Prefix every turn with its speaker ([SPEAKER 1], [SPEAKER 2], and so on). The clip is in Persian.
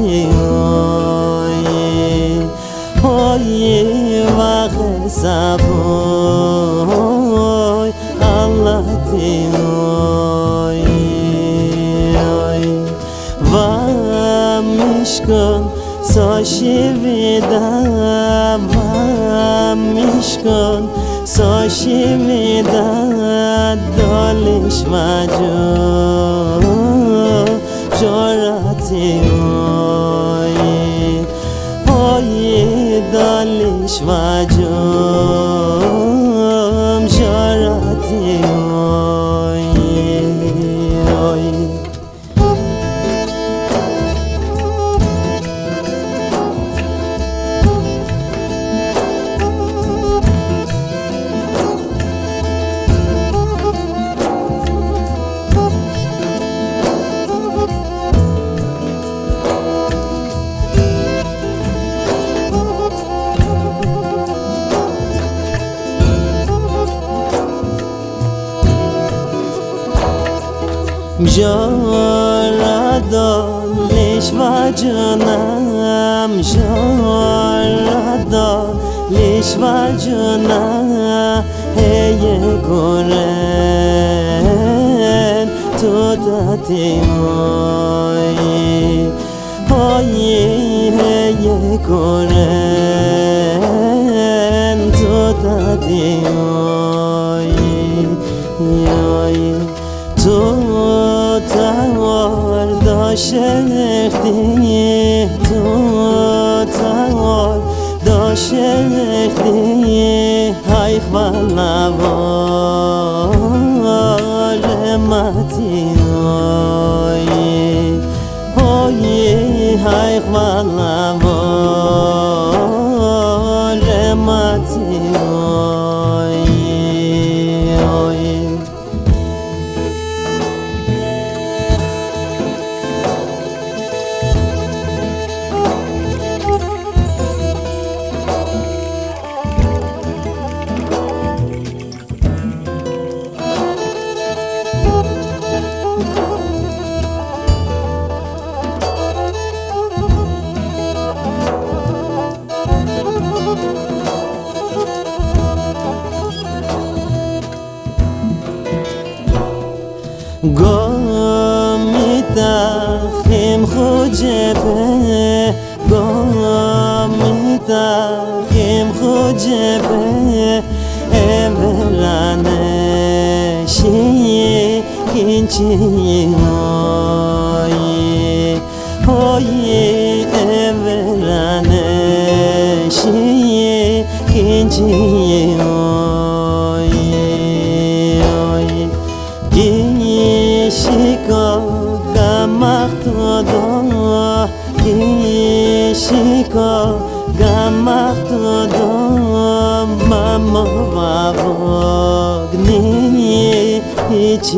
[SPEAKER 1] وای وای وای وای الله تی نوای وامیش کن سوشه ویداد وامیش کن سوشه ویداد دلش ماجو جوراتی دالش و جاردا لیش و جانم جاردا لیش و جانم هی گرن تو دادی مایی های هی گرن تو دادی مایی داشتی تو تاور داشتی های خواهر ماتی های های خواهر گامیتا خیم خوجبه گامیتا خیم خوجبه chi oye oye everane shi kinchi oye oye gi shi ko gamak to do gi shi ko gamak to do mama vavo chi